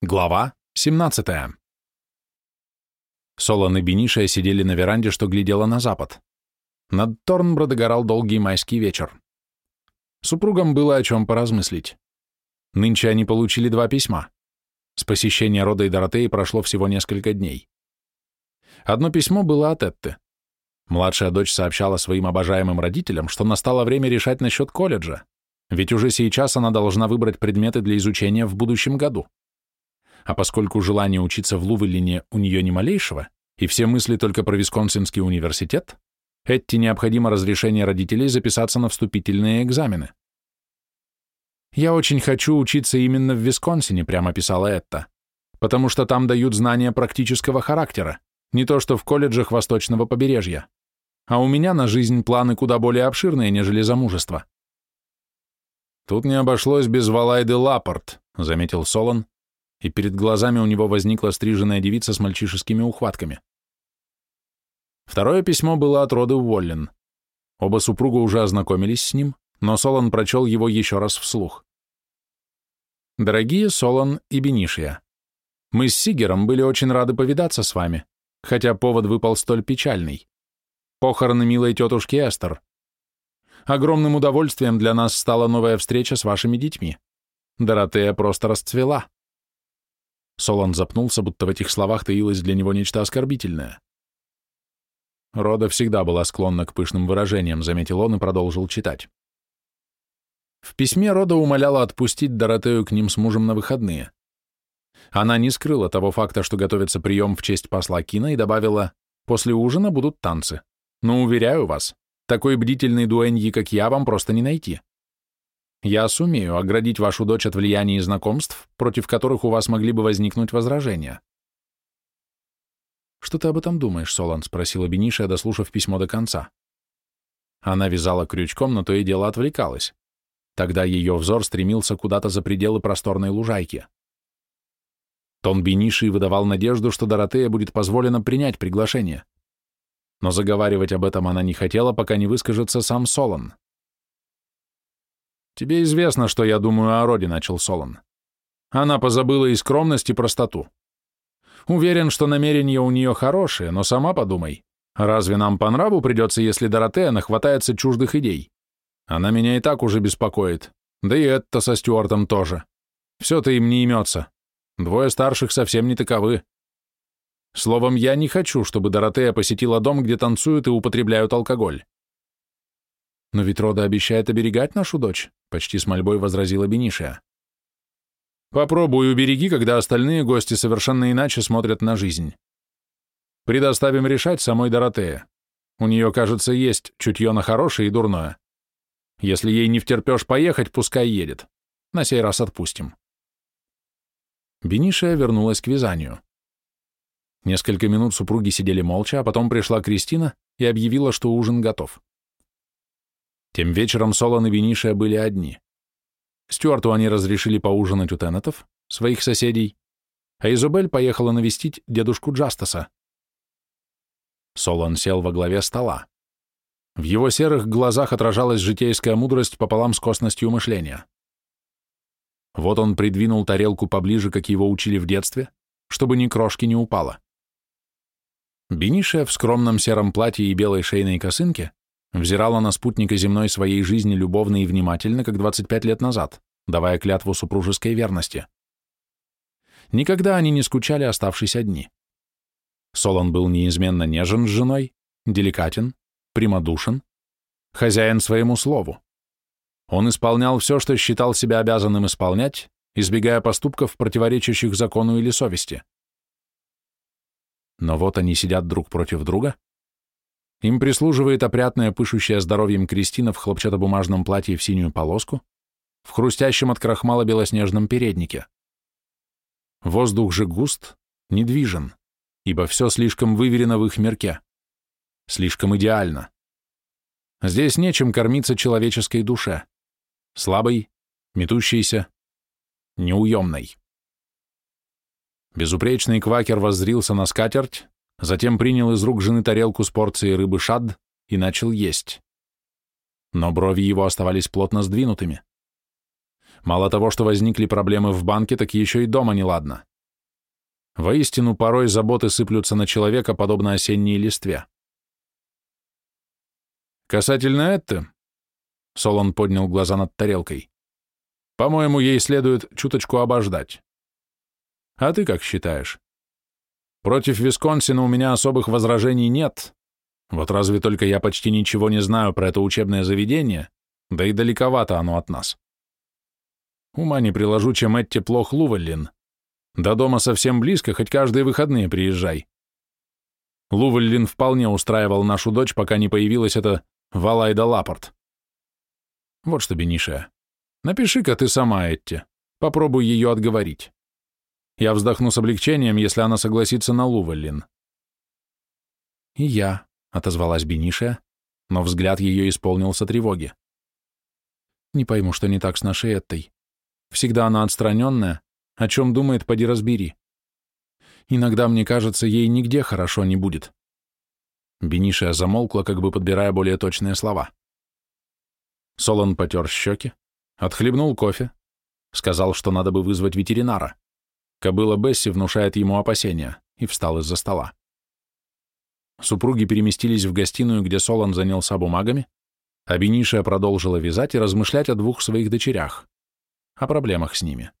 Глава 17. Солон и Бениша сидели на веранде, что глядела на запад. Над Торнбро догорал долгий майский вечер. Супругам было о чем поразмыслить. Нынче они получили два письма. С посещения Рода и Доротеи прошло всего несколько дней. Одно письмо было от Этты. Младшая дочь сообщала своим обожаемым родителям, что настало время решать насчет колледжа, ведь уже сейчас она должна выбрать предметы для изучения в будущем году а поскольку желание учиться в Лувелине у нее ни малейшего, и все мысли только про Висконсинский университет, Этти необходимо разрешение родителей записаться на вступительные экзамены. «Я очень хочу учиться именно в Висконсине», — прямо писала Этта, «потому что там дают знания практического характера, не то что в колледжах восточного побережья. А у меня на жизнь планы куда более обширные, нежели замужество». «Тут не обошлось без Валайды Лапорт», — заметил Солон, и перед глазами у него возникла стриженная девица с мальчишескими ухватками. Второе письмо было от Роды Уоллен. Оба супруга уже ознакомились с ним, но Солон прочел его еще раз вслух. «Дорогие Солон и Бенишия, мы с Сигером были очень рады повидаться с вами, хотя повод выпал столь печальный. Похороны милой тетушки Эстер. Огромным удовольствием для нас стала новая встреча с вашими детьми. Доротея просто расцвела. Солон запнулся, будто в этих словах таилось для него нечто оскорбительное. Рода всегда была склонна к пышным выражениям, заметил он и продолжил читать. В письме Рода умоляла отпустить Доротею к ним с мужем на выходные. Она не скрыла того факта, что готовится прием в честь посла Кина, и добавила, «После ужина будут танцы. Но, уверяю вас, такой бдительной дуэньи, как я, вам просто не найти. Я сумею оградить вашу дочь от влияния и знакомств, против которых у вас могли бы возникнуть возражения. «Что ты об этом думаешь, Солан?» — спросила Бениша, дослушав письмо до конца. Она вязала крючком, но то и дело отвлекалась. Тогда ее взор стремился куда-то за пределы просторной лужайки. Тон Бениши выдавал надежду, что Доротея будет позволено принять приглашение. Но заговаривать об этом она не хотела, пока не выскажется сам Солон. «Тебе известно, что я думаю о роде», — начал Солон. Она позабыла и скромность, и простоту. Уверен, что намерения у нее хорошие, но сама подумай, разве нам по нраву придется, если Доротея нахватается чуждых идей? Она меня и так уже беспокоит, да и это со Стюартом тоже. Все-то им не имется. Двое старших совсем не таковы. Словом, я не хочу, чтобы Доротея посетила дом, где танцуют и употребляют алкоголь. Но ведь Рода обещает оберегать нашу дочь, почти с мольбой возразила Бенишия. Попробуй убереги, когда остальные гости совершенно иначе смотрят на жизнь. Предоставим решать самой Доротее. У нее, кажется, есть чутье на хорошее и дурное. Если ей не втерпешь поехать, пускай едет. На сей раз отпустим. Бенишия вернулась к вязанию. Несколько минут супруги сидели молча, а потом пришла Кристина и объявила, что ужин готов. Тем вечером Солон и Винишия были одни. Стюарту они разрешили поужинать у Теннетов, своих соседей, а Изобель поехала навестить дедушку Джастаса. Солон сел во главе стола. В его серых глазах отражалась житейская мудрость пополам с косностью мышления. Вот он придвинул тарелку поближе, как его учили в детстве, чтобы ни крошки не упало. Бенишия в скромном сером платье и белой шейной косынке взирала на спутника земной своей жизни любовно и внимательно, как 25 лет назад, давая клятву супружеской верности. Никогда они не скучали, оставшись одни. Солон был неизменно нежен с женой, деликатен, прямодушен, хозяин своему слову. Он исполнял все, что считал себя обязанным исполнять, избегая поступков, противоречащих закону или совести. Но вот они сидят друг против друга, им прислуживает опрятная, пышущая здоровьем Кристина в хлопчатобумажном платье в синюю полоску, в хрустящем от крахмала белоснежном переднике. Воздух же густ, недвижен, ибо все слишком выверено в их мерке, слишком идеально. Здесь нечем кормиться человеческой душе, слабой, метущейся, неуемной. Безупречный квакер воззрился на скатерть, Затем принял из рук жены тарелку с порцией рыбы шад и начал есть. Но брови его оставались плотно сдвинутыми. Мало того, что возникли проблемы в банке, так еще и дома неладно. Воистину, порой заботы сыплются на человека, подобно осенней листве. Касательно это, Солон поднял глаза над тарелкой, по-моему, ей следует чуточку обождать. А ты как считаешь? Против Висконсина у меня особых возражений нет. Вот разве только я почти ничего не знаю про это учебное заведение, да и далековато оно от нас. Ума не приложу, чем Этти плох Лувеллин. До дома совсем близко, хоть каждые выходные приезжай. Лувеллин вполне устраивал нашу дочь, пока не появилась эта Валайда Лапорт. Вот что, Бениша, напиши-ка ты сама Этти, попробуй ее отговорить. Я вздохну с облегчением, если она согласится на Лувеллин. И я, — отозвалась Бениша, но взгляд ее исполнился тревоги. Не пойму, что не так с нашей Эттой. Всегда она отстраненная, о чем думает, поди разбери. Иногда, мне кажется, ей нигде хорошо не будет. Бениша замолкла, как бы подбирая более точные слова. Солон потер щеки, отхлебнул кофе, сказал, что надо бы вызвать ветеринара. Кобыла Бесси внушает ему опасения, и встал из-за стола. Супруги переместились в гостиную, где Солон занялся бумагами, а Бениша продолжила вязать и размышлять о двух своих дочерях, о проблемах с ними.